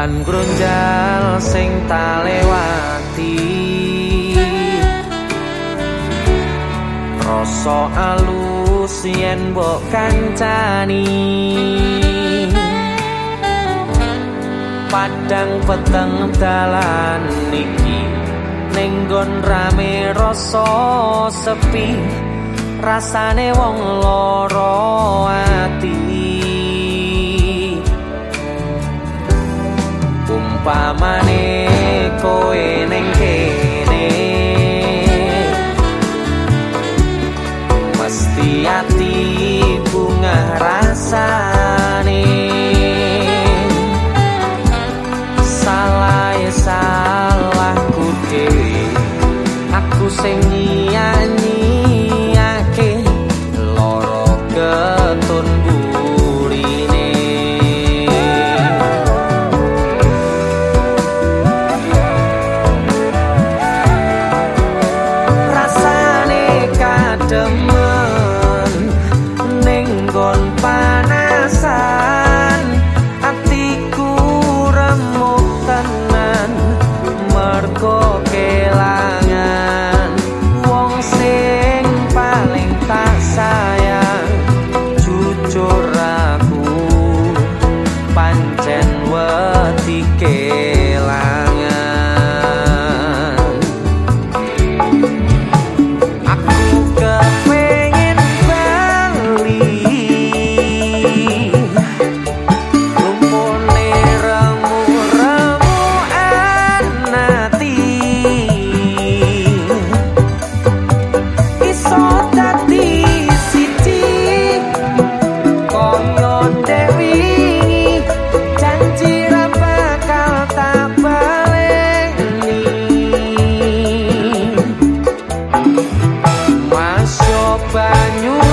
dalan grunjal sing tak lewati rasa alus yen mbok kancani. Padang peteng dalan iki nenggon rame rasa sepi. Rasane wong loro by my name. Banyak.